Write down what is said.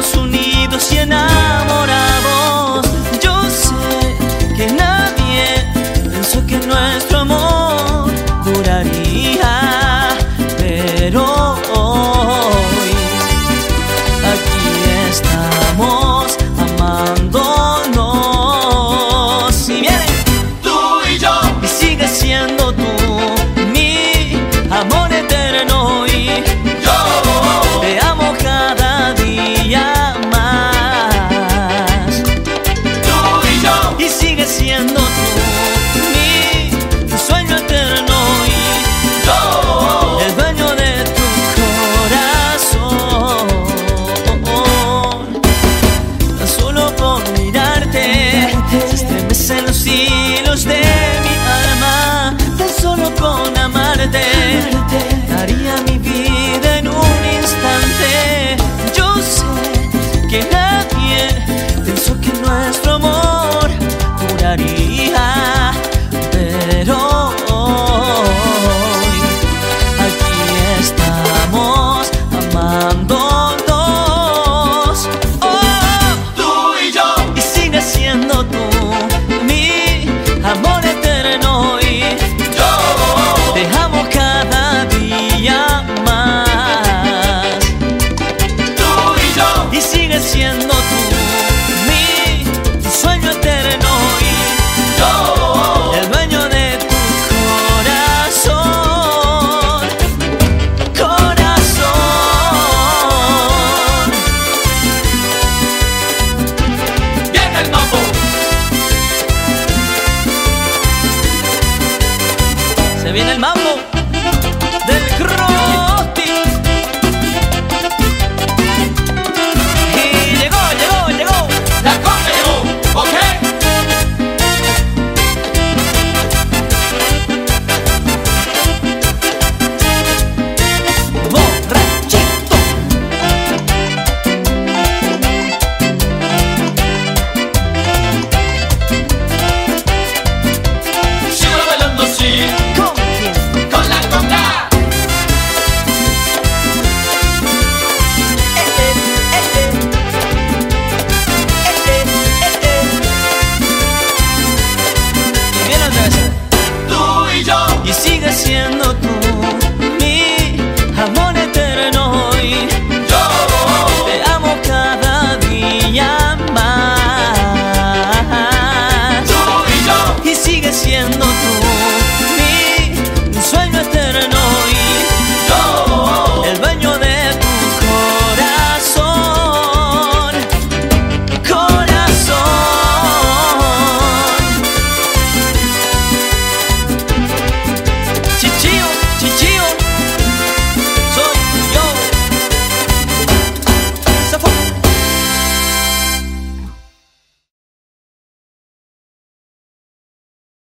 estamos unidos y en Viene el mambo